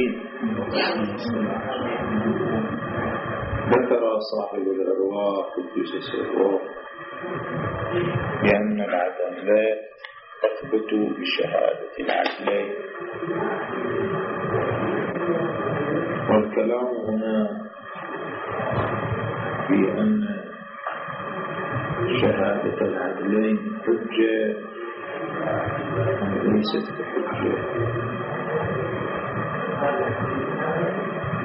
الموحدين ذكر صاحب الأرواح قدس سره بأن العدم لا تثبت بشهادة العدلين والكلام هنا في أن شهادة العدلين حجة ليست بحجة.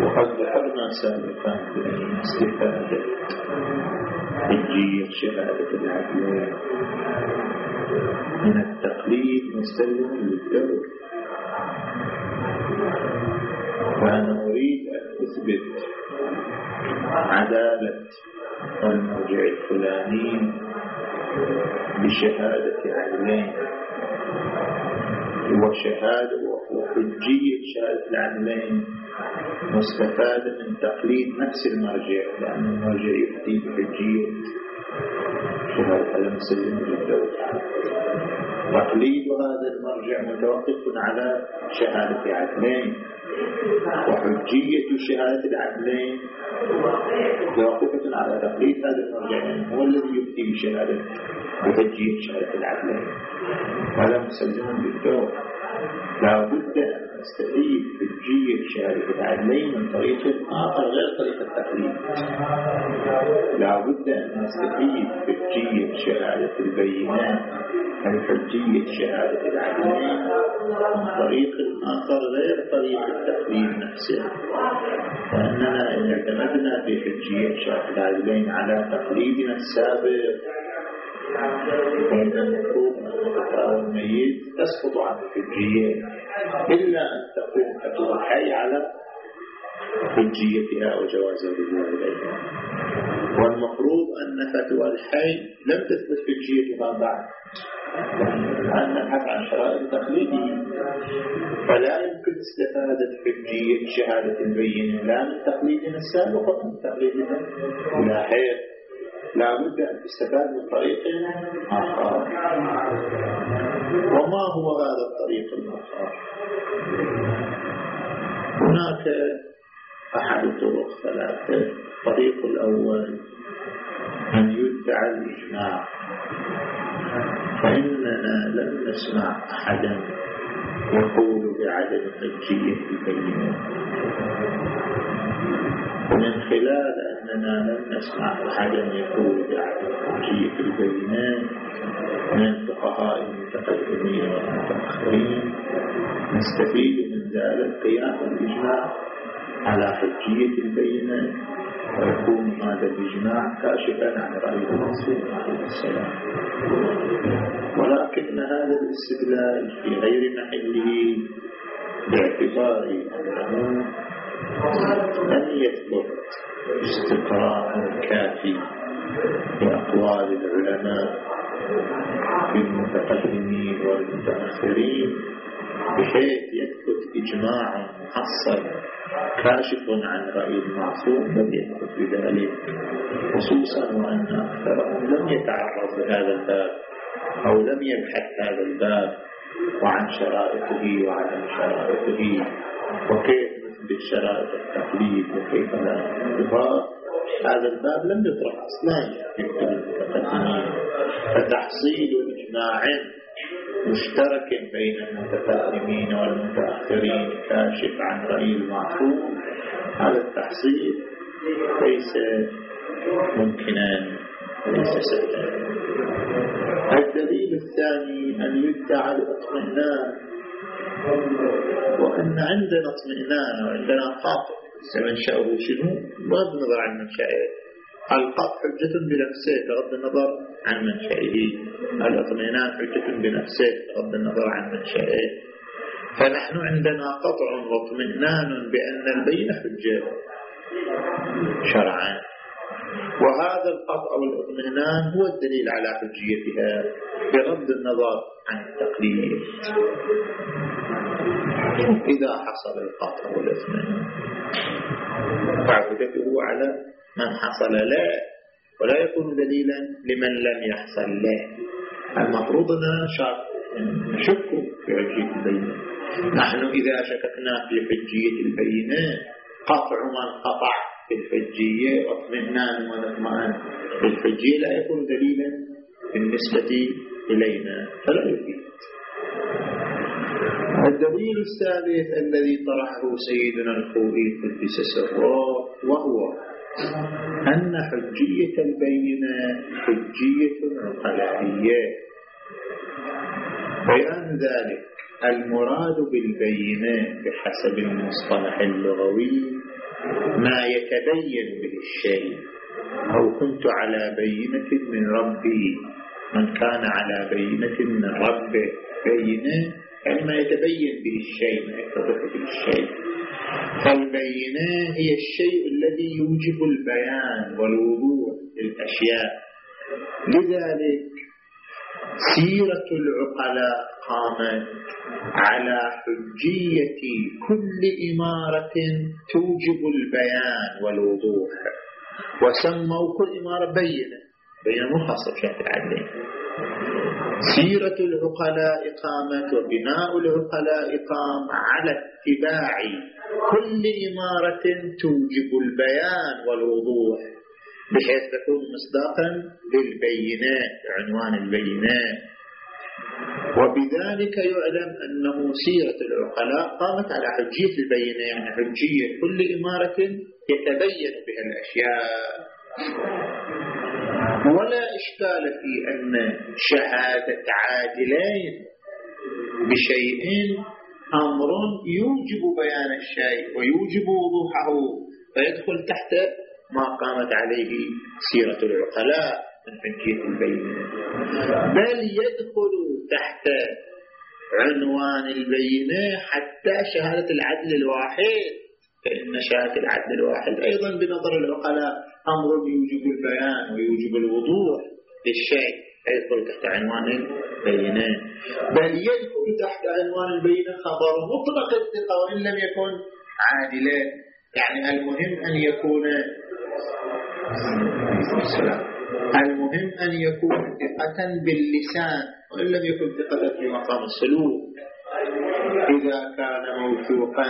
وقد ذكرنا سابقا استفادة حجية شهادة العدلين من التقليد مستلزم للدور وأنا أريد أن أثبت عدالة المرجع الفلاني بشهادة عدلين. وشهادة وحجية شهادة العدلين مستفادة من تقليد نفس المرجع لأن المرجع يفتي بحجية. شهادة المسلم للدولة تقليد هذا المرجع متوقف على شهادة عدلين وحجية شهادة العدلين متوقفة على تقليد هذا المرجع هو الذي يفتي بشهادة بحجية شهادة العدلين. هذا مسلم بالدور. لا بد أن نستفيد حجية شهادة العدلين من طريق آخر غير طريق التقليد؟ لا بد أن نستفيد حجية شهادة البينات. عن حجية شهادة العدلين من طريق آخر غير طريق التقليد نفسه. فأننا إن اعتمدنا في حجية شهادة العدلين على تقليدنا السابق فإن المفروض أن الميت تسقط عن الحجية إلا أن تقوم الحي على حجيتها وجواز الرجوع إليها والمفروض أن فتوى الحي لم تثبت حجيتها بعد أن نبحث عن شرائط تقليده فلا يمكن استفادة حجية شهادة البينة لا من تقليدنا السابق ولا من تقليدنا اللاحق لا بد أن تستفاد من طريق آخر. وما هو هذا الطريق الآخر؟ هناك أحد طرق ثلاثة الطريق الأول أن يدعى الإجماع. فإننا لم نسمع أحدا يقول بعدم حجية البينة ومن خلال أننا لم نسمع أحدا يقول حجية البينات من الفقهاء المتقدمين والمتأخرين نستفيد من ذلك القيام الإجماع على حجية البينات ويكون هذا الإجماع كاشفا عن رأي المنصور عليه السلام. ولكن هذا الاستدلال في غير محله باعتبار أنه لم يثبت استقراء كافي بأقوال العلماء في المتقدمين والمتأخرين بحيث يثبت إجماع محصل كاشف عن رأي المعصوم لم يثبت بذلك. خصوصا وأن أكثرهم لم يتعرض لهذا الباب أو لم يبحث هذا الباب وعن شرائطه وعدم شرائطه. وكيف نثبت شرائط التقليد وكيف لا هذا الباب لم يطرح أصلا. في المتقدمين فتحصيل إجماع مشترك بين المتقدمين والمتأخرين كاشف عن رأي المعصوم هذا التحصيل ليس ممكنا وليس سهلا. الدليل الثاني أن يدعى الاطمئنان. وأن عندنا اطمئنان وعندنا قاطع. منشأه شنو؟ بغض النظر عن منشأه. القطع حجة بنفسه بغض النظر عن منشأه. الاطمئنان حجة بنفسه بغض النظر عن منشأه. فنحن عندنا قطع واطمئنان بأن البين حجة شرعا. وهذا القطع والاطمئنان هو الدليل على حجيتها بغض النظر عن التقليد. إذا حصل القطع والاطمئنان فعبدته على من حصل له ولا يكون دليلا لمن لم يحصل له المفروض أن نشك في حجية البينة نحن إذا شككنا في حجية البينة قطع من قطع في الحجية واطمئنان من الحجية لا يكون دليلا بالنسبة إلينا فلا يفيد. الدليل الثالث الذي طرحه سيدنا الخوئي قدس سره وهو أن حجية البينة حجية عقلائية بيان ذلك المراد بالبينة بحسب المصطلح اللغوي ما يتبين به الشيء. أو كنت على بينة من ربي من كان على بينة من ربه. بينة يعني ما يتبين به الشيء ما يتضح به الشيء. فالبينة هي الشيء الذي يوجب البيان والوضوح للأشياء. لذلك سيرة العقلاء قامت على حجية كل إمارة توجب البيان والوضوح. وسموا كل إمارة بينة. بينة مخصصة بشكل عدلين سيرة العقلاء قامت وبناء العقلاء قام على اتباع كل إمارة توجب البيان والوضوح بحيث تكون مصداقا للبينات عنوان البينات. وبذلك يعلم أنه سيرة العقلاء قامت على حجية البينة يعني حجية كل إمارة يتبين بها الأشياء. ولا إشكال في أن شهادة عادلين بشيء أمر يوجب بيان الشيء ويوجب وضوحه فيدخل تحت ما قامت عليه سيرة العقلاء من حجية البينة بل يدخل تحت عنوان البينة حتى شهادة العدل الواحد. فإن شهادة العدل الواحد أيضا بنظر العقلاء أمر يوجب البيان ويوجب الوضوح للشيء. يدخل تحت عنوان البينة بل يدخل تحت عنوان البينة خبر مطلق الثقة وإن لم يكن عادلا. يعني المهم أن يكون المهم أن يكون ثقة باللسان وإن لم يكن ثقة في مقام السلوك. إذا كان موثوقا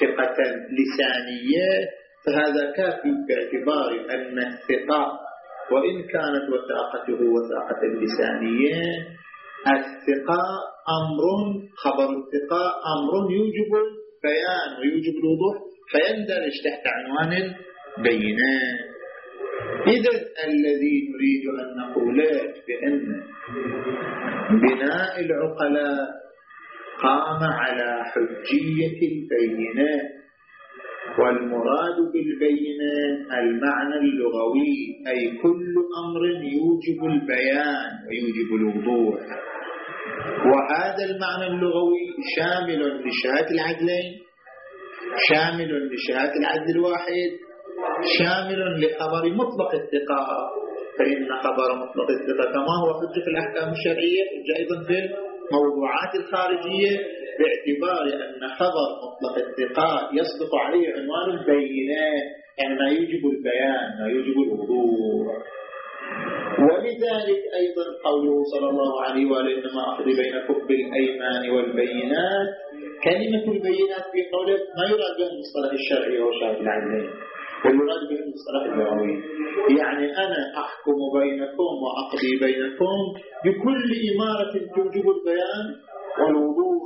ثقة لسانية فهذا كافي باعتبار أن الثقة وإن كانت وثاقته وثاقة لسانية الثقة أمر خبر الثقة أمر يوجب البيان ويوجب الوضوح فيندرج تحت عنوان البينات إذا الذي نريد أن نقول بأن بناء العقلاء قام على حجية البينات والمراد بالبينات المعنى اللغوي أي كل أمر يوجب البيان ويوجب الوضوح. وهذا المعنى اللغوي شامل لشهادة العدلين شامل لشهادة العدل الواحد شامل لخبر مطلق الثقة. فإن خبر مطلق الثقة كما هو حجة في الأحكام الشرعية أيضا في الموضوعات الخارجية باعتبار أن خبر مطلق الثقة يصدق عليه عنوان البينات يعني ما يوجب البيان ما يوجب الوضوح ولذلك أيضا قوله صلى الله عليه وآله إنما أقضي بينكم بالأيمان والبينات. كلمة البينات في قوله ما يراد بها المصطلح الشرعي شاهد العلمين. والمراد به المصطلح اللغوي يعني أنا أحكم بينكم وأقضي بينكم بكل إمارة توجب البيان والوضوح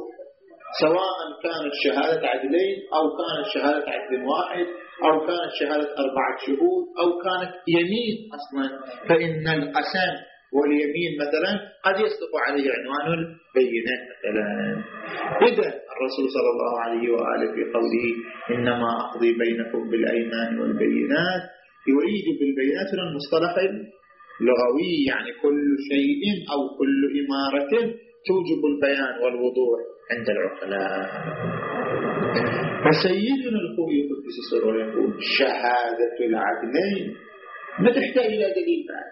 سواء كانت شهادة عدلين أو كانت شهادة عدل واحد أو كانت شهادة أربعة شهود أو كانت يمين أصلا. فإن القسم واليمين مثلا قد يصدق عليه عنوان البينة مثلا. إذا الرسول صلى الله عليه وآله في قوله إنما أقضي بينكم بالأيمان والبينات. يريد بالبينات المصطلح اللغوي يعني كل شيء أو كل إمارة توجب البيان والوضوح عند العقلاء. فسيدنا الخوي قدس سره يقول شهادة العدلين. ما تحتاج إلى دليل بعد؟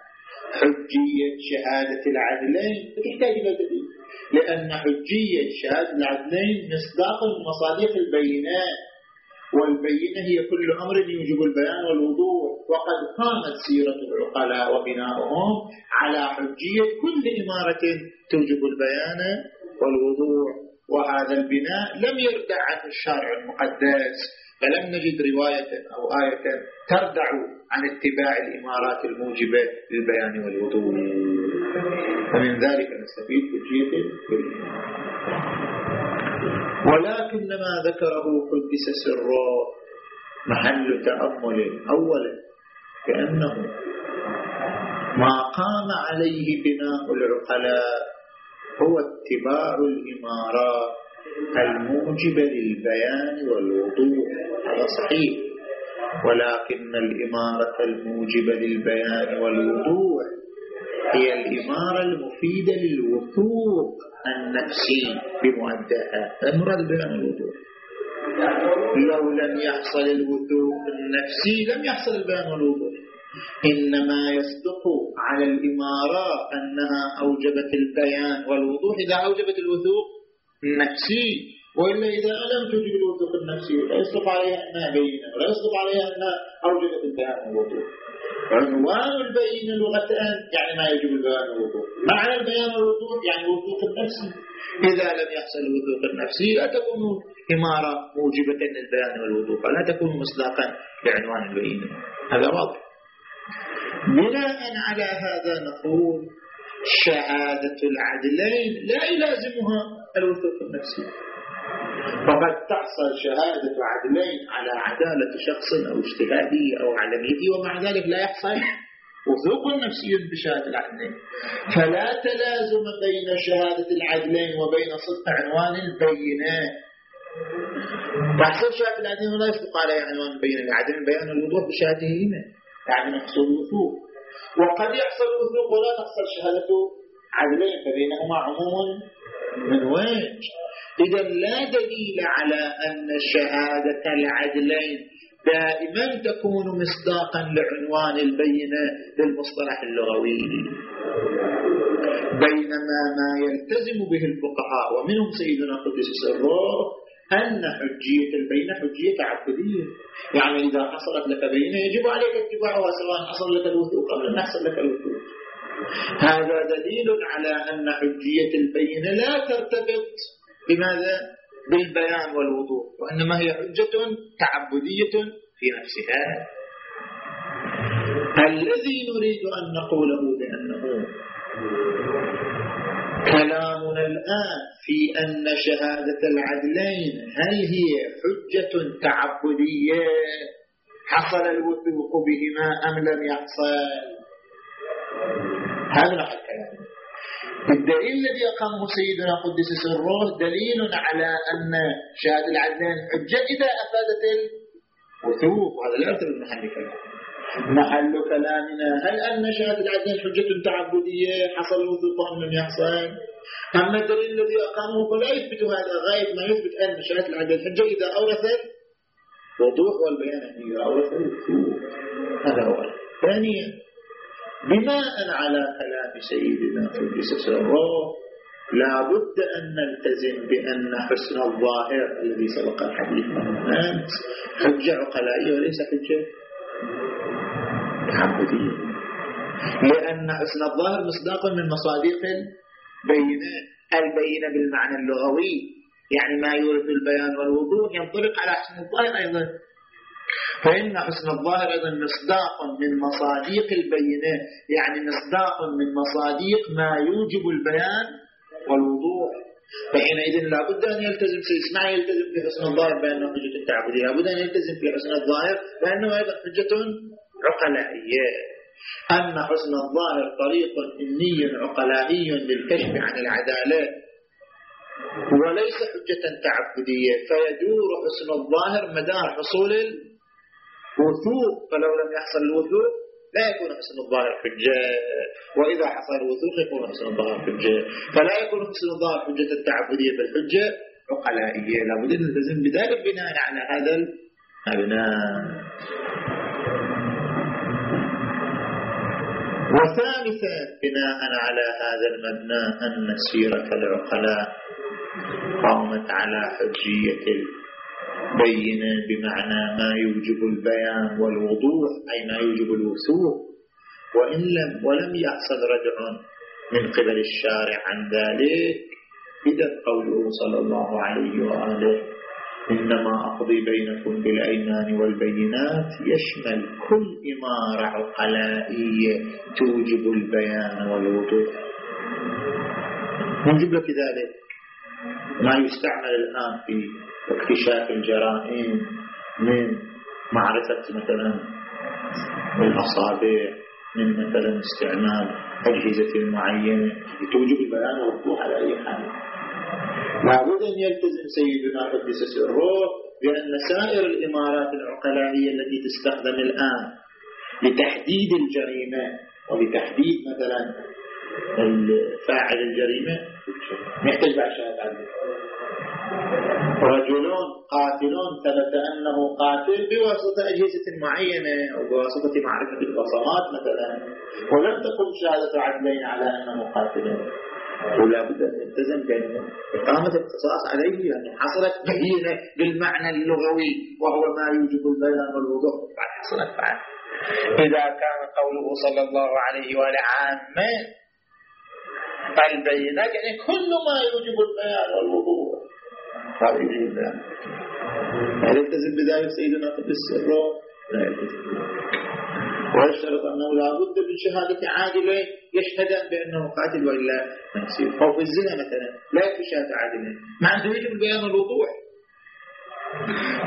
حجية شهادة العدلين تحتاج إلى دليل. لأن حجية شهادة العدلين مصداق مصادق البينات والبينة هي كل أمر يوجب البيان والوضوح. وقد قامت سيرة العقلاء وبناؤهم على حجية كل إمارة توجب البيان والوضوح. وهذا البناء لم يردع عنه الشارع المقدس فلم نجد رواية أو آية تردع عن اتباع الإمارات الموجبة للبيان والوضوح. ومن ذلك نستفيد حجية ولكن ما ذكره قدس سره محل تأمل. أولا كأنه ما قام عليه بناء العقلاء هو اتباع الإمارات الموجبة للبيان والوضوح. هذا صحيح. ولكن الإمارة الموجبة للبيان والوضوح هي الإمارة المفيدة للوثوق النفسي بمؤداها المراد البيان والوضوح لو لم يحصل الوثوق النفسي لم يحصل البيان والوضوح إنما يصدق على الإمارات أنها أوجبت البيان والوضوح إذا أوجبت الوثوق النفسي وإلا إذا لم توجب الوثوق النفسي لا يصدق عليها أنها بينة ولا يصدق عليها أنها أوجبت البيان والوضوح عنوان البينة لغة يعني ما يجب البيان والوضوح معنى البيان والوضوح يعني الوثوق النفسي إذا لم يحصل الوثوق النفسي لا تكون إمارة موجبة للبيان والوضوح لا تكون مصداقا لعنوان البينة. هذا واضح. بناء على هذا نقول شهادة العدلين لا يلازمها الوثوق النفسي. فقد تحصل شهادة عدلين على عدالة شخص أو اجتهادية أو علمية ومع ذلك لا يحصل وثوق نفسي بشهادة العدلين فلا تلازم بين شهادة العدلين وبين صدق عنوان البينات. تحصل شهادة العدلين ولا يصدق عليه عنوان البينة العدلين بيان الوضوح بشهادته هنا. يعني يحصل وثوق وقد يحصل وثوق ولا تحصل شهادة عدلين فبينهما عموم من وجه. إذا لا دليل على أن شهادة العدلين دائما تكون مصداقا لعنوان البينة للمصطلح اللغوي. بينما ما يلتزم به الفقهاء ومنهم سيدنا قدس سره أن حجية البينة حجية تعبدية يعني إذا حصلت لك بينة يجب عليك اتباعها سواء حصل لك الوثوق أو لم يحصل لك الوثوق هذا دليل على أن حجية البينة لا ترتبط بماذا؟ بالبيان والوضوح وإنما هي حجة تعبدية في نفسها. الذي نريد أن نقوله بأنه كلامنا الآن في أن شهادة العدلين هل هي حجة تعبدية؟ حصل الوثوق بهما أم لم يحصل؟ هذا نحن الكلام الدليل الذي أقامه سيدنا قدس سره دليل على أن شهادة العدلين حجة إذا أفادت الوثوق وهذا لا يرتبط محل كلام. محل كلامنا. هل أن شهادة العدلين حجة تعبدية حصل الوثوق أم لم يحصل؟ أما الدليل الذي أقامه فلا يثبت هذا غاية ما يثبت أن شهادة العدل الحجة إذا أورثت وضوح والبيان إذا أورثت هذا هو. ثانيا بناء على كلام سيدنا قدس سره لا بد أن نلتزم بأن حسن الظاهر الذي سبق الحديث عنه أمس حجة عقلائية وليس حجة تعبدية لأن حسن الظاهر مصداق من مصادق بينة البينة بالمعنى اللغوي يعني ما يورث البيان والوضوح ينطبق على حسن الظاهر أيضا. فإن حسن الظاهر أيضا مصداق من مصاديق البينة يعني مصداق من مصاديق ما يوجب البيان والوضوح. فحينئذ لابد أن يلتزم ما يلتزم في حسن الظاهر بأنه حجة التعبدية لابد أن يلتزم في حسن الظاهر بأنه أيضا حجة عقلائية. أن حسن الظاهر طريق إني عقلائي للكشف عن العدالة وليس حجة تعبدية فيدور حسن الظاهر مدار حصول الوثوق فلو لم يحصل الوثوق لا يكون حسن الظاهر حجة وإذا حصل الوثوق يكون حسن الظاهر حجة فلا يكون حسن الظاهر حجة التعبدية بل حجة عقلائية لابد أن نلتزم بذلك بناء على هذا المبنى وثالثا بناء على هذا المبنى أن سيرة العقلاء قامت على حجية البينة بمعنى ما يوجب البيان والوضوح أي ما يوجب الوثوق وإن لم ولم يحصل رجع من قبل الشارع عن ذلك إذا قوله صلى الله عليه وآله إنما أقضي بينكم بالأيمان والبينات يشمل كل إمارة عقلائية توجب البيان والوضوح. من جملة ذلك ما يستعمل الآن في اكتشاف الجرائم من معرفة مثلا الأصابع من مثلا استعمال أجهزة معينة. توجب البيان والوضوح على أي حال. لابد أن يلتزم سيدنا قدس سره بأن سائر الإمارات العقلائية التي تستخدم الآن لتحديد الجريمة ولتحديد مثلا فاعل الجريمة. يحتاج بعد شهادة عدل رجلون قاتلون ثبت أنه قاتل بواسطة أجهزة معينة أو بواسطة معرفة البصمات مثلا. ولم تقم شهادة عدلين على أنه قاتل. ولا بد أن يلتزم بأن إقامة الاختصاص عليه يعني حصلت بهينة بالمعنى اللغوي وهو ما يوجب البيان والوضوح. بعد حصلت بعد إذا كان قوله صلى الله عليه وآله عامة البينات يعني كل ما يوجب البيان والوضوح هذا يوجب البيان هل يلتزم بذلك سيدنا قدس السر لا يلتزم. ويشترط أنه لا بد من شهادة عادلين يشهدان بأنه قاتل وإلا نفسه. أو في الزنا مثلا لا يكفي شهادة عادلين مع أنه يجب البيان الوضوح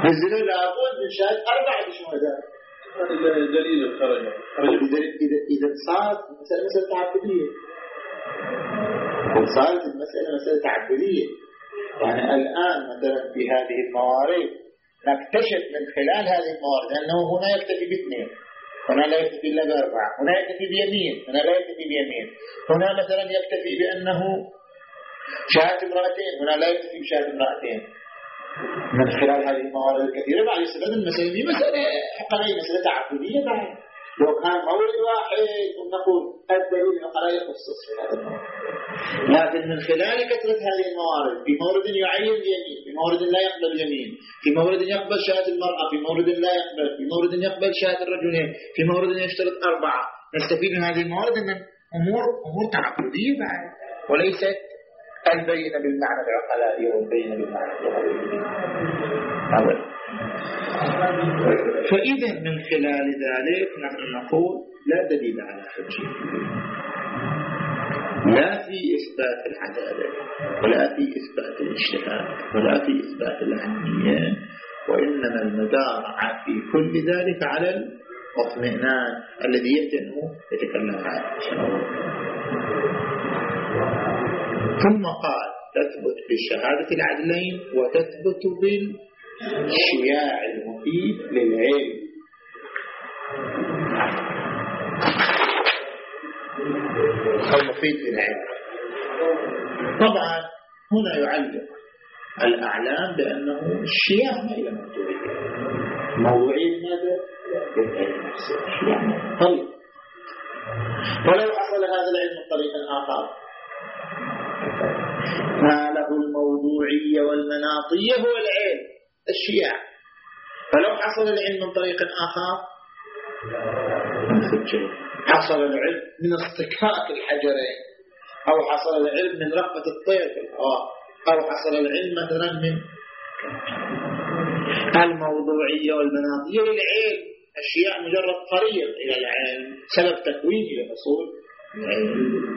في الزنا لابد من شهادة أربعة شهداء. دليل الخرج. إذا إذا صارت مسألة مسألة تعبدية صارت المسألة مسألة تعبدية. يعني الآن مثلا في هذه الموارد نكتشف من خلال هذه الموارد أنه هنا يكتفي باثنين هنا لا يكتفي إلا بأربعة. هنا يكتفي بيمين. هنا لا يكتفي بيمين. هنا مثلا يكتفي بأنه شاهد امرأتين. هنا لا يكتفي بشاهد امرأتين. من خلال هذه الموارد الكثيرة. بعد يستفاد المسألة مسألة عقلية مسألة تعبدية بعد. لو كان مورد واحد نقول الدليل هذا. المورد لكن من خلال كثرة هذه الموارد في مورد يعين اليمين في مورد لا يقبل اليمين في مورد يقبل شهادة المرأة في مورد لا يقبل في مورد يقبل شهادة الرجلين في مورد يشترط أربعة. نستفيد من هذه الموارد أن أمور أمور تعبدية بعد. وليست البينة بالمعنى العقلائي والبينة بالمعنى اللغوي فإذا من خلال ذلك نحن نقول لا دليل على حجية لا في إثبات العدالة ولا في إثبات الاجتهاد ولا في إثبات العلمية وإنما المدار في كل ذلك على الاطمئنان الذي يأتي يتكلم عنه. إن شاء الله ثم قال تثبت بشهادة العدلين وتثبت بالشياع المفيد للعلم. المفيد للعلم. طبعا هنا يعلق الأعلام بأنه الشياع ما إلى موضوعية موضوعية ماذا؟ للعلم نفسه الشياع طيب. ولو حصل هذا العلم من طريق آخر. ما له الموضوعية والمناطية هو العلم. الشياع فلو حصل العلم من طريق آخر حصل العلم من اصطكاك الحجرين أو حصل العلم من رقبة الطير في الهواء أو حصل العلم مثلا من الموضوعية والمناطية للعلم الشياع مجرد طريق إلى العلم سبب تكوين لحصول العلم.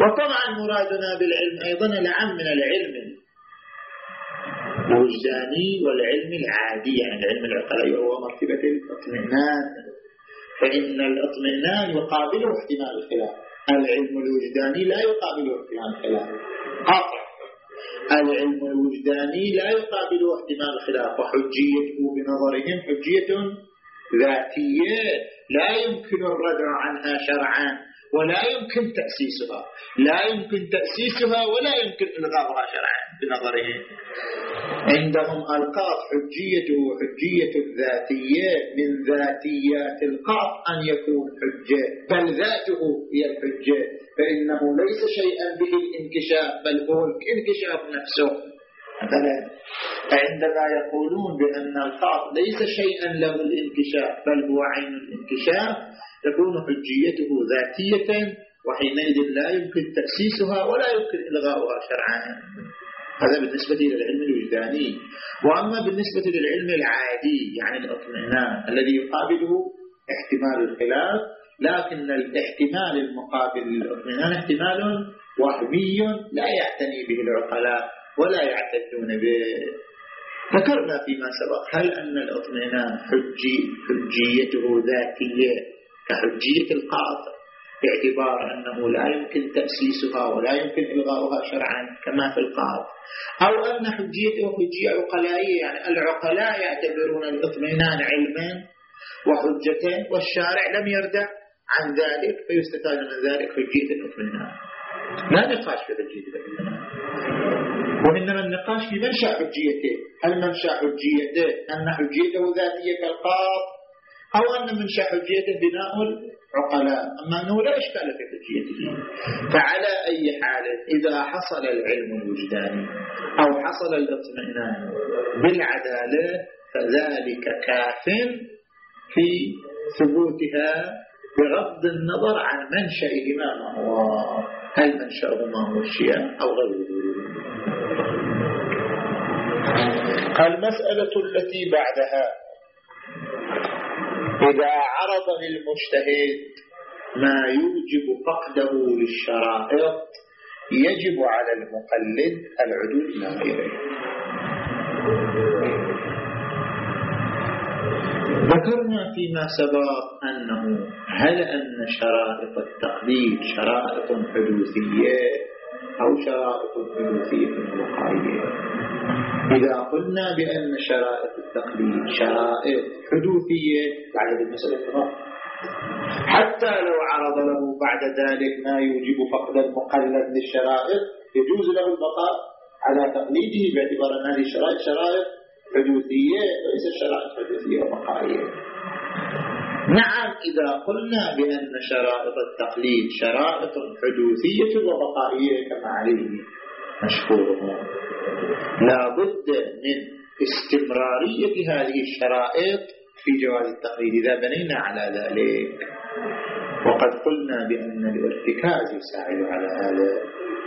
وطبعا مرادنا بالعلم أيضا العام من العلم. الوجداني والعلم العادي يعني العلم العقلي وهو مرتبة الاطمئنان. فإن الاطمئنان يقابله احتمال الخلاف. العلم الوجداني لا يقابله احتمال الخلاف. قاطع العلم الوجداني لا يقابله احتمال الخلاف. وحجيته بنظرهم حجية ذاتية لا يمكن الردع عنها شرعا ولا يمكن تأسيسها. لا يمكن تأسيسها ولا يمكن إلغاؤها شرعا بنظرهم. عندهم القاف حجيته حجية الذاتية من ذاتيات القاف أن يكون حجة بل ذاته هي الحجة. فإنه ليس شيئا به الانكشاف بل هو الانكشاف نفسه. مثلا عندما يقولون بأن القاف ليس شيئا له الانكشاف بل هو عين الانكشاف تكون حجيته ذاتية وحينئذ لا يمكن تأسيسها ولا يمكن إلغاؤها شرعا. هذا بالنسبة للعلم الوجداني وأما بالنسبة للعلم العادي يعني الاطمئنان الذي يقابله احتمال الخلاف لكن الاحتمال المقابل للاطمئنان احتمال وهمي لا يعتني به العقلاء ولا يعتدون به. ذكرنا فيما سبق هل أن الاطمئنان حجي حجيته ذاتية كحجية القاطع؟ باعتبار أنه لا يمكن تأسيسها ولا يمكن إلغاؤها شرعا كما في القاطع أو أن حجيته حجية عقلائية يعني العقلاء يعتبرون الاطمئنان علما وحجة والشارع لم يردع عن ذلك فيستفاد من ذلك حجية الاطمئنان. لا نقاش في حجية الاطمئنان. وإنما النقاش في منشأ حجيته؟ هل منشأ حجيته أن حجيته ذاتية كالقاط أو أن منشأ حجيته بناء العقلاء أما أنه لا إشكال في حجيته فعلى أي حال إذا حصل العلم الوجداني أو حصل الاطمئنان بالعدالة فذلك كاف في ثبوتها بغض النظر عن منشأهما ما هو. هل منشأهما هو الشيعة أو غيره. المسألة التي بعدها. إذا عرض للمجتهد ما يوجب فقده للشرائط يجب على المقلد العدول إلى غيره ذكرنا فيما سبق أنه هل أن شرائط التقليد شرائط حدوثية أو شرائط حدوثية وقائية؟ إذا قلنا بأن شرائط التقليد شرائط حدوثية بعد المسألة تمام. حتى لو عرض له بعد ذلك ما يوجب فقد المقلد للشرائط يجوز له البقاء على تقليده باعتبار أن هذه الشرائط شرائط حدوثية وليست شرائط حدوثية وبقائية. نعم إذا قلنا بأن شرائط التقليد شرائط حدوثية وبقائية كما عليه مشهورهم لا بد من استمرارية هذه الشرائط في جواز التقليد إذا بنينا على ذلك وقد قلنا بأن الارتكاز يساعد على هذا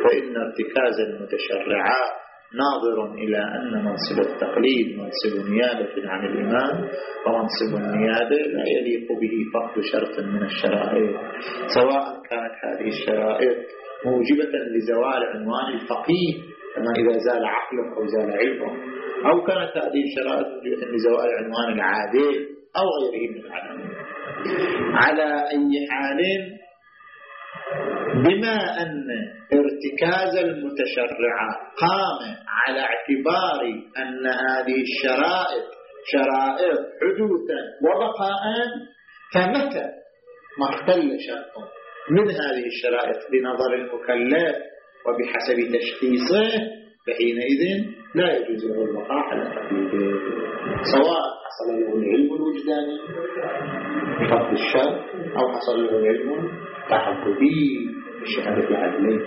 فإن ارتكاز المتشرعات ناظر إلى أن منصب التقليد منصب نيابة عن الإمام ومنصب النيابة لا يليق به فقد شرط من الشرائط سواء كانت هذه الشرائط موجبة لزوال عنوان الفقيه كما إذا زال عقله أو زال علمه أو كانت هذه الشرائط موجبة لزوال عنوان العادل أو غيره من العلامات على أي حال بما أن ارتكاز المتشرعة قام على اعتبار أن هذه الشرائط شرائط حدوثا وبقاء فمتى ما اختل شرط من هذه الشرائط بنظر المكلف وبحسب تشخيصه فحينئذ لا يجوز له الوقاع على تقليده سواء حصل له العلم الوجداني بفضل الشر أو حصل له العلم التحققي بشهادة عدلين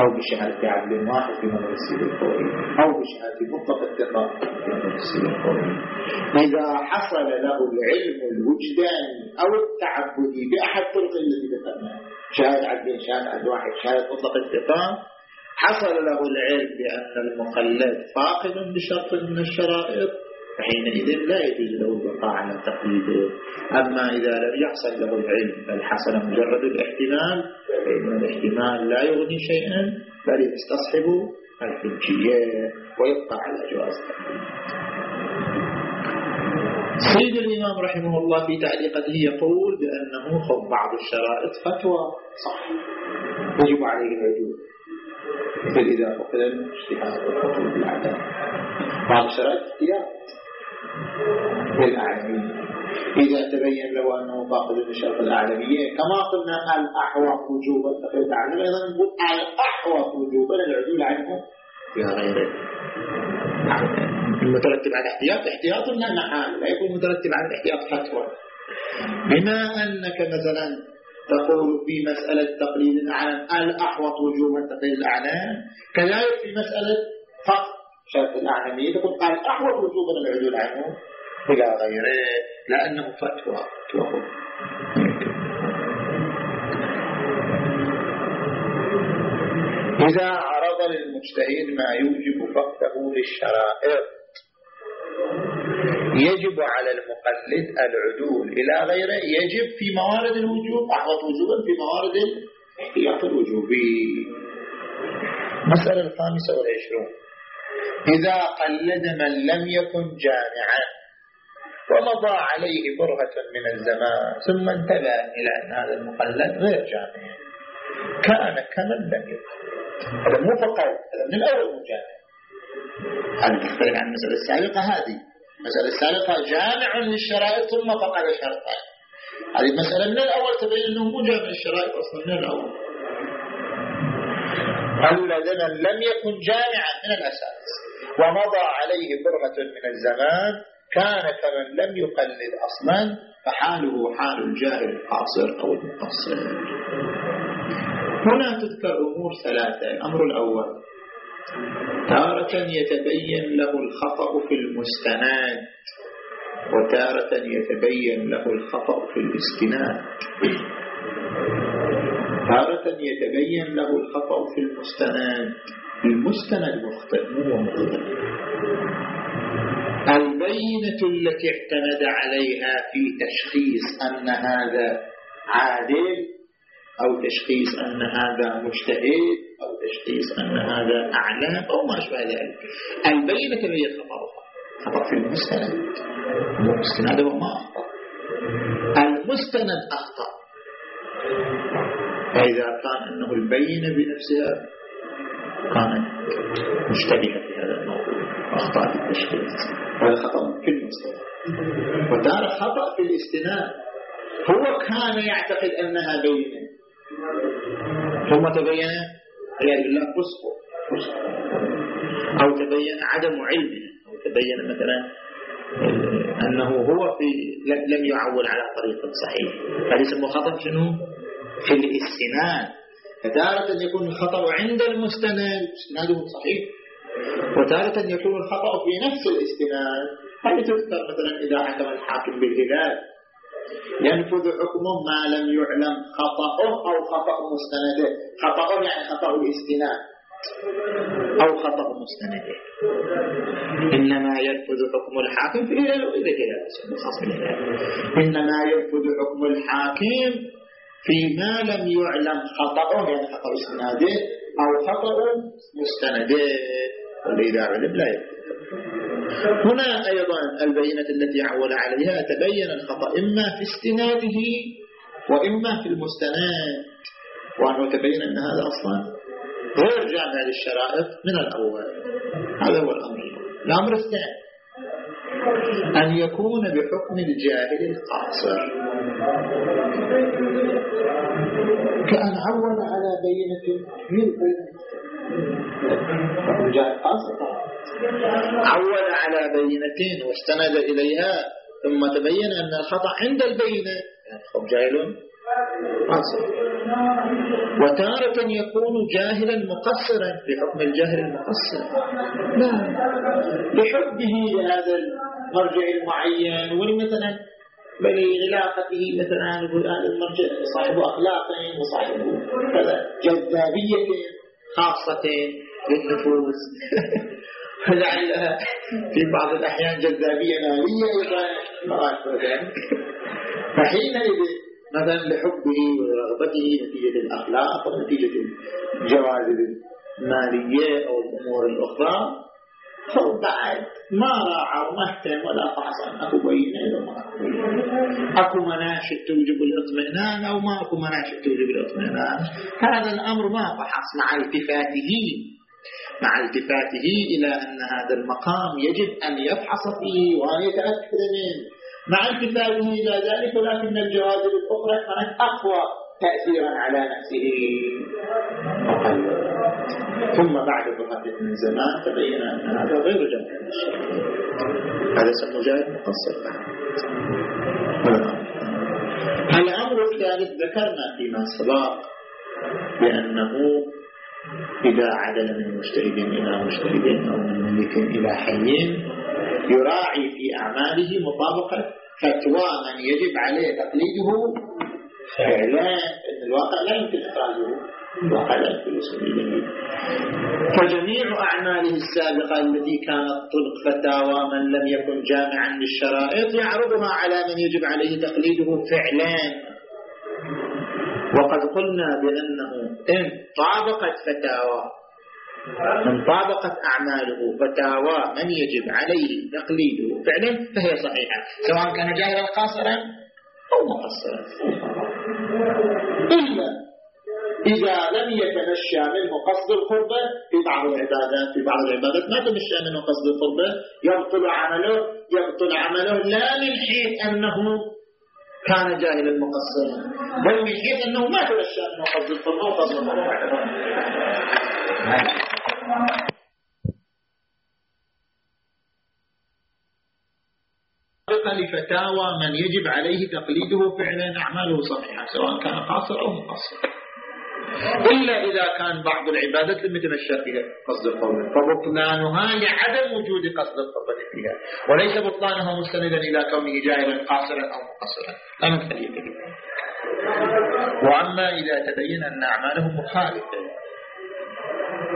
أو بشهادة عدل واحد في مدرسة الفوري أو بشهادة مطلق الثقة في مدرسة الفوري إذا حصل له العلم الوجداني أو التعبدي بأحد طرق التي ذكرناها شهادة عدلين شهادة عدل واحد شهادة مطلق الثقة حصل له العلم بأن المخلد فاقد بشرط من الشرائط فحينئذ لا يجوز له البقاء على تقليده أما إذا لم يحصل له العلم بل حصل مجرد الاحتمال فإن الاحتمال لا يغني شيئا بل يستصحب الحجية ويبقى على جواز سيد الإمام رحمه الله في تعليقته يقول بأنه خذ بعض الشرائط فتوى. صح. يجب عليه العدول مثل إذا فقد الاجتهاد والحكم بالعدالة بعض الشرائط اختيار للأعلمية إذا تبين له أنه فاقد للشرط الأعلمية كما قلنا الأحوط وجوبا تقيد الأعلم أيضا نقول الأحوط وجوبا العدول عنه في غيره. المترتب على الاحتياط احتياط لا محال لا يكون مترتب على الاحتياط فتوى. بما أنك مثلا تقول في مسألة تقليد الأعلام الأحوط وجوبا تقليد الأعلام كذلك في مسألة فقط شرط الأعلامية تقول الأحوط وجوبا العدول عنه. إلى غيره. لأنه فتوى فتوى إذا عرض للمجتهد ما يوجب فقده للشرائط يجب على المقلد العدول. إلى غيره يجب في موارد الوجوب أعظم وجوبا في موارد الاحتياط الوجوبي. مسألة الخامسة والعشرون. إذا قلد من لم يكن جامعا ومضى عليه برهة من الزمان ثم انتبه إلى أن هذا المقلد غير جامع. كان كمن لم يكن. هذا مو فقط هذا من الأول مجامع. هذا تختلف عن المسألة السابقة هذه. المسألة السابقة جامع للشرائط ثم فقد شرطا هذه المسألة من الأول تبين أنه مو جامع للشرائط أصلا من الأول. الذين لم يكن جامعا من الأساس. ومضى عليه برهة من الزمان. كان كمن لم يقلد أصلا فحاله حال الجاهل القاصر أو المقصر. هنا تذكر أمور ثلاثة. الأمر الأول تارة يتبين له الخطأ في المستند وتارة يتبين له الخطأ في الاستناد. تارة يتبين له الخطأ في المستند. المستند مخطئ مو مخطئ. البينة التي اعتمد عليها في تشخيص أن هذا عادل أو تشخيص أن هذا مجتهد أو تشخيص أن هذا أعلام أو ما أشبه ذلك. البينة تبين خطأها خطأ في المستند. المستند هو ما أخطأ. المستند أخطأ. فإذا كان أنه البينة بنفسها كانت مشتبهة في هذا الموضوع أخطأ في التشخيص. هذا خطأ في المستند وتارة خطأ في الاستناد. هو كان يعتقد أنها بينة. ثم تبين عياذ بالله فسقه أو تبين عدم علمه أو تبين مثلا أنه هو في لم يعول على طريق صحيح. هذا يسمى خطأ شنو؟ في الاستناد. فتارة يكون الخطأ عند المستند. استناده صحيح. وتارة يكون الخطأ في نفس الاستناد. هذه تذكر مثلا إذا حكم الحاكم بالهلال؟ ينفذ حكمه ما لم يعلم خطأه أو خطأ مستنده. خطأه يعني خطأ الاستناد. أو خطأ مستنده. إنما ينفذ حكم الحاكم في الهلال. وإذا بالهلال. إنما ينفذ حكم الحاكم فيما لم يعلم خطأه يعني خطأ استناده أو خطأ مستنده والإذا علم لا ينفذ هنا أيضا البينة التي عول عليها تبين الخطأ إما في استناده وإما في المستند. وأنه تبين أن هذا أصلا غير جامع للشرائط من الأول. هذا هو الأمر. الأمر الثاني أن يكون بحكم الجاهل القاصر. كأن عول على بينة من بينة على بينتين واستند إليها ثم تبين أن الخطأ عند البينة. يعني خب جاهل. قاصر وتارة يكون جاهلا مقصرا بحكم الجاهل المقصر. لا لحبه لهذا المرجع المعين ولمثلا بل علاقته مثلا نقول هذا المرجع صاحب أخلاق وصاحب كذا جذابية خاصة للنفوس فلعلها في بعض الأحيان جذابية مالية فحينئذ مثلا لحبه ورغبته نتيجة الأخلاق ونتيجة الجوانب المالية أو الأمور الأخرى هو بعد. ما راعى وما اهتم ولا فحص ما. أكو أكو مناشد توجب الاطمئنان أو ما أكو مناشد توجب الاطمئنان. هذا الأمر ما فحص مع التفاته مع التفاته إلى أن هذا المقام يجب أن يفحص فيه وأن يتأكد منه. مع التفاته إلى ذلك ولكن الجوازب الأخرى كانت أقوى تأثيرا على نفسه. ثم بعد برهة من زمان تبين أن هذا غير جمع هذا اسم مجاهد مقصر. الأمر الثالث ذكرنا فيما سبق بأنه إذا عدل من مجتهد إلى مجتهد أو من ملك إلى حي يراعي في أعماله مطابقة فتوى من يجب عليه تقليده؟ فعلا إن الواقع لا يمكن إخراجه. الاسم فجميع أعماله السابقة التي كانت طبق فتاوى من لم يكن جامعا للشرائط يعرضها على من يجب عليه تقليده فعلا. وقد قلنا بأنه إن طابقت فتاوى من طابقت أعماله فتاوى من يجب عليه تقليده فعلا فهي صحيحة. سواء كان جاهلا قاصرا أو مقصرا. إلا إذا لم يتمشى منه قصد القربة في بعض العبادات في بعض العبادات ما تمشى منه قصد القربة يبطل عمله يبطل عمله لا من حيث أنه كان جاهلا مقصرا بل من حيث أنه ما تمشى منه قصد القربة وقصد القربة لفتاوى من يجب عليه تقليده فعلا أعماله صحيحة سواء كان قاصر أو مقصر إلا إذا كان بعض العبادات لم يتمشى فيها قصد القول. فبطلانها لعدم وجود قصد القول فيها. وليس بطلانها مستندا إلى كونه جاهلا قاصرا أو مقصرا. لا مثل وأما إذا تبين أن أعماله مخالفة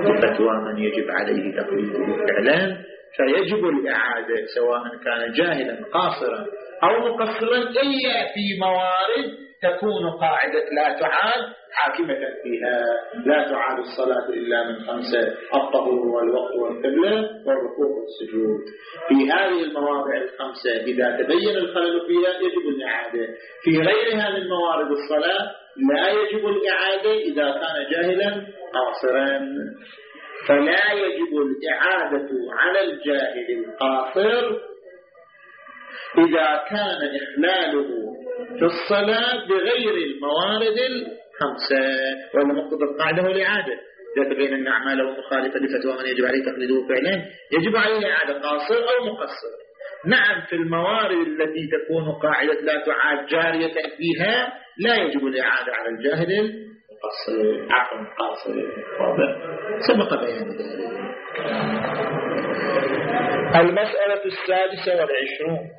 لفتوى من يجب عليه تقليده فعلا فيجب الإعادة سواء كان جاهلا قاصرا أو مقصرا إلا في موارد تكون قاعدة لا تعاد حاكمة فيها. لا تعاد الصلاة إلا من خمسة. الطهور والوقت والقبلة والركوع والسجود. في هذه المواضع الخمسة إذا تبين الخلل فيها يجب الإعادة. في غيرها من موارد الصلاة لا يجب الإعادة إذا كان جاهلا قاصرا. فلا يجب الإعادة على الجاهل القاصر إذا كان إخلاله في الصلاة بغير الموارد الخمسة وهو مقتضى القاعدة والإعادة إذا تبين أن أعماله مخالفة لفتوى من يجب عليه تقليده فعلا يجب عليه إعادة قاصر أو مقصر. نعم في الموارد التي تكون قاعدة لا تعاد جارية فيها لا يجب الإعادة على الجاهل المقصر عفوا قاصر. سبق بيان. ذلك المسألة السادسة والعشرون.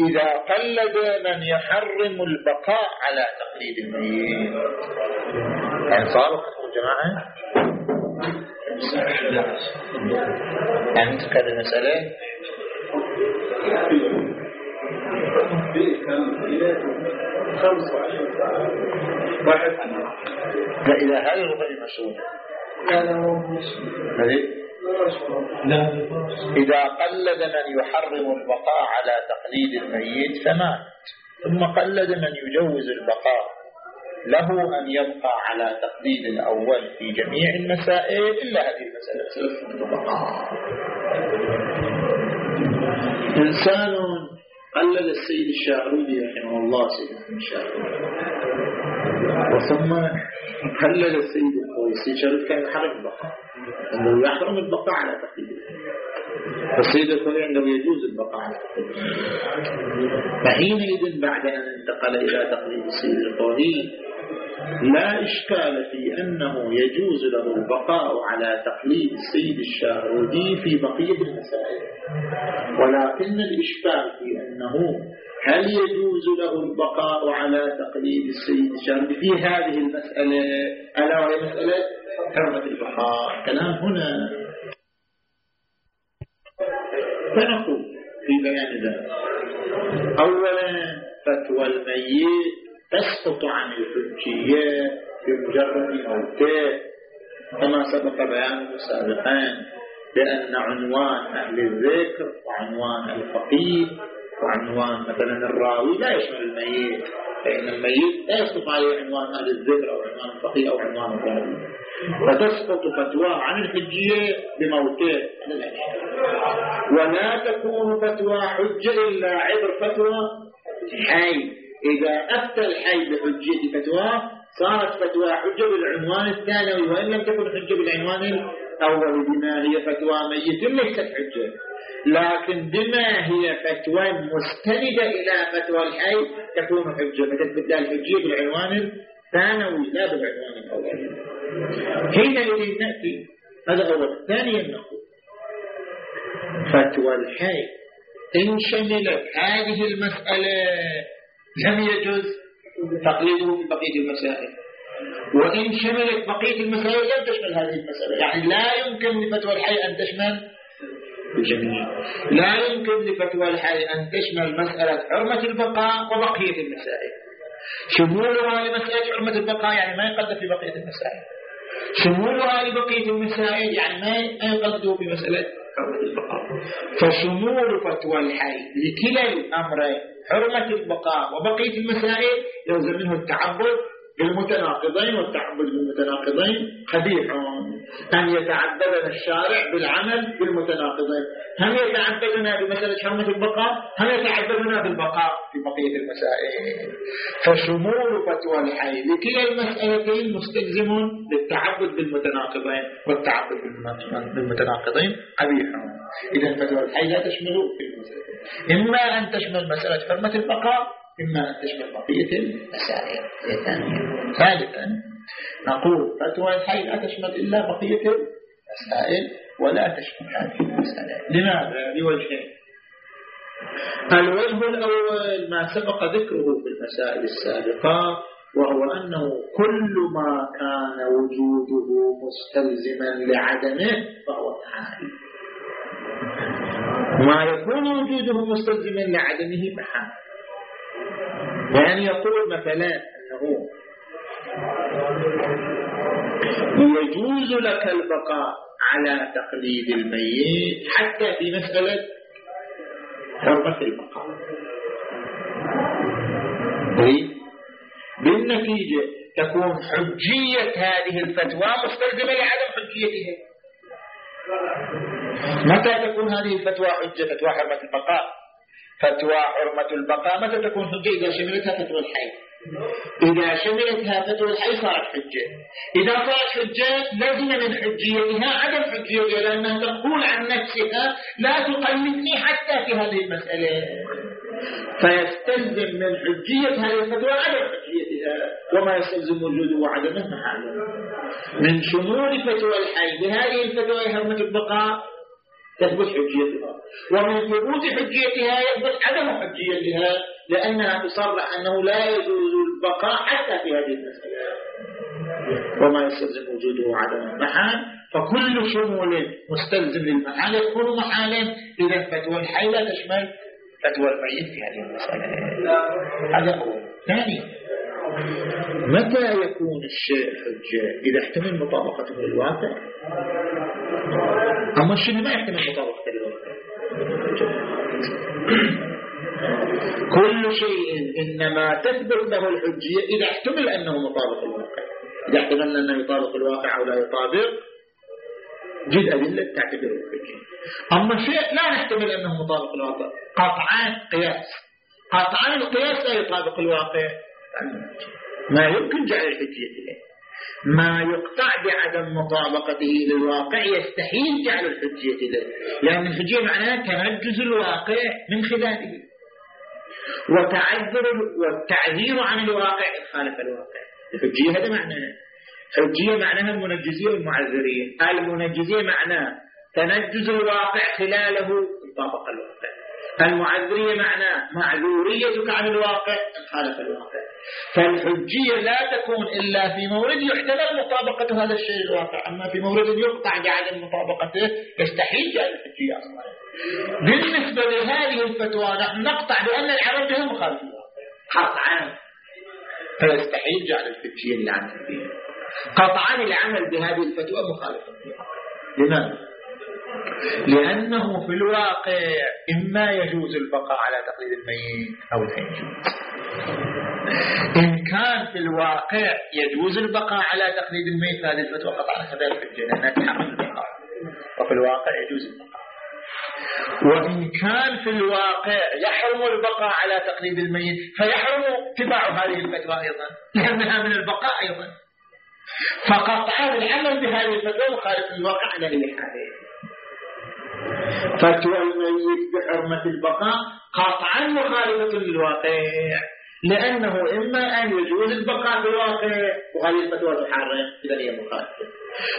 إذا قلد من يحرم البقاء على تقليد الميت يعني صار جماعة؟ يعني كذا المسألة لا إذا هذه غير مسؤولة لا لا هو إذا قلد من يحرم البقاء على تقليد الميت فمات ثم قلد من يجوز البقاء له أن يبقى على تقليد الأول في جميع المسائل إلا هذه المسألة. مسألة البقاء إنسان قلد السيد الشاعري رحمه الله سيد الشاعري وثم قلد السيد القويسي الشاعري كان يحرم البقاء. أنه يحرم البقاء على تقليد فالسيد الخوي عنده يجوز البقاء على تقليد فحينئذ بعد أن انتقل إلى تقليد السيد الخوي لا إشكال في أنه يجوز له البقاء على تقليد السيد الشاهودي في بقية المسائل. ولكن الإشكال في أنه هل يجوز له البقاء على تقليد السيد الشاهودي في هذه المسألة؟ ألا وهي مسألة حرمة البقاء. كلام هنا. فنقول في بيان ذلك. أولا فتوى الميت تسقط عن الحجية بمجرد موته كما سبق بيانه سابقا لأن عنوان أهل الذكر وعنوان الفقيه وعنوان مثلا الراوي لا يشمل الميت فإن الميت لا يسقط عليه عنوان أهل الذكر أو عنوان الفقيه أو عنوان الراوي فتسقط فتوى عن الحجية بموته ولا تكون فتوى حجة إلا عبر فتوى حي إذا أفتى الحي بحجة فتوى صارت فتوى حجة بالعنوان الثانوي وإن لم تكن حجة بالعنوان الأول بما هي فتوى ميت ليست حجة. لكن بما هي فتوى مستندة إلى فتوى الحي تكون حجة. فتبدأ الحجية بالعنوان الثانوي لا بالعنوان الأول. حينئذ نأتي هذا أول ثانيا نقول فتوى الحي. إن شملت هذه المسألة لم يجوز تقليده في بقية المسائل. وإن شملت بقية المسائل لم تشمل هذه المسألة يعني لا يمكن لفتوى الحي أن تشمل الجميع لا يمكن لفتوى الحي أن تشمل مسألة حرمة البقاء وبقية المسائل. شمولها لمسألة حرمة البقاء يعني ما يقدر في بقية المسائل. شمولها لبقية المسائل يعني ما يقدر في مسألة فشمول فتوى الحي لكلا الأمرين حرمة البقاء. وبقية المسائل يلزم منه التعبد بالمتناقضين والتعبد بالمتناقضين قبيح أن يتعبدنا الشارع بالعمل بالمتناقضين. هم يتعبدنا بمسألة حرمة البقاء هم يتعبدنا بالبقاء في بقية المسائل. فشمول فتوى الحي لكلا المسألتين مستلزم للتعبد بالمتناقضين والتعبد بالمتناقضين قبيح إذا فتوى الحي لا تشمل في المسألتين إما أن تشمل مسألة حرمة البقاء إما أن تشمل بقية المسائل ثالثا نقول فتوى الحي لا تشمل إلا بقية المسائل ولا تشمل هذه المسألة. لماذا؟ لوجهين الوجه الأول ما سبق ذكره في المسائل السابقة وهو أنه كل ما كان وجوده مستلزما لعدمه فهو محال ما يكون وجوده مستلزما لعدمه محال. يعني يقول مثلا أنه يجوز لك البقاء على تقليد الميت حتى في مسألة حرمة البقاء. بالنتيجة تكون حجية هذه الفتوى مستلزمة لعدم حجيتها. متى تكون هذه الفتوى حجة فتوى حرمة البقاء؟ فتوى حرمة البقاء. متى تكون حجة؟ إذا شملتها فتوى الحي. إذا شملتها فتوى الحي صارت حجة. إذا صارت حجة لازم من حجيتها عدم حجيتها لأنها تقول عن نفسها لا تقلدني حتى في هذه المسألة. فيستلزم من حجية هذه الفتوى عدم حجيتها وما يستلزم وجوده وعدمه محاله من شمول فتوى الحي بهذه الفتوى حرمة البقاء تثبت حجيتها. ومن ثبوت حجيتها يثبت عدم حجيتها لأنها تصرح أنه لا يجوز البقاء حتى في هذه المسألة. وما يستلزم وجوده عدم المحال. فكل شمول مستلزم للمحال يكون محالا إذا فتوى الحي لا تشمل فتوى الميت في هذه المسألة. هذا أول ثانيا متى يكون الشيء حجة إذا احتمل مطابقته للواقع؟ أما الشيء ما يحتمل للواقع كل شيء إنما تثبت له الحجية إذا احتمل أنه مطابق للواقع. إذا احتملنا أنه يطابق الواقع أو لا يطابق جد أدلة تعتبره حجة أما شيء لا نحتمل أنه مطابق للواقع. قطعان قياس. قطعان القياس لا يطابق الواقع. ما يمكن جعل الحجية له ما يقطع بعدم مطابقته للواقع يستحيل جعل الحجية له لأن الحجية معناها تنجز الواقع من خلاله. وتعذر والتعذير عن الواقع خالف الواقع. الحجية هذا معناها حجية معناها المنجزية والمعذرية المنجزية معناها تنجز الواقع خلاله طابق الواقع. المعذرية معناه معذوريتك عن الواقع خالف الواقع. فالحجية لا تكون إلا في مورد يحتمل مطابقة هذا الشيء الواقع. أما في مورد يقطع بعدم مطابقته يستحيل جاء الحجية أصلا. بالنسبة لهذه الفتوى نحن نقطع بأن العمل بها مخالف قطعا فيستحيل جعل الحجية للعمل بها قطعا العمل بهذه الفتوى مخالف لماذا؟ لأنه في الواقع إما يجوز البقاء على تقليد الميت أو لا يجوز إن كان في الواقع يجوز البقاء على تقليد الميت فهذه الفتوى قطعا كذلك الجنة تحمل البقاء. وفي الواقع يجوز البقاء. وإن كان في الواقع يحرم البقاء على تقليد الميت فيحرم اتباع هذه الفتوى أيضا لأنها من البقاء أيضا. فقطعا العمل بهذه الفتوى مخالف الواقع على أي حال فتوى الميت بحرمة البقاء قطعا مخالفة للواقع. لأنه إما أن يجوز البقاء في الواقع وهذه الفتوى تحرم إذا هي مخالفة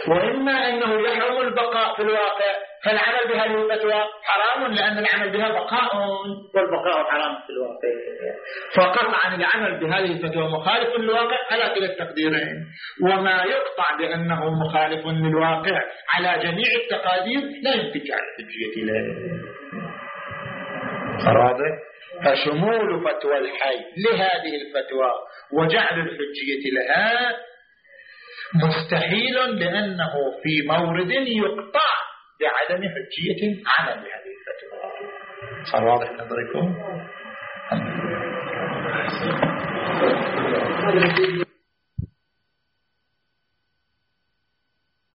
وإما أنه يحرم البقاء في الواقع فالعمل بهذه الفتوى حرام؟ لأن العمل بها بقاء والبقاء حرام في الواقع. فقطعا العمل بهذه الفتوى مخالف للواقع على كلا التقديرين. وما يقطع بأنه مخالف للواقع على جميع التقادير لا ينتج عن الحجية له واضح فشمول فتوى الحي لهذه الفتوى وجعل الحجية لها مستحيل لأنه في مورد يقطع بعدم حجية عمل بهذه الفتوى صار واضح نظركم؟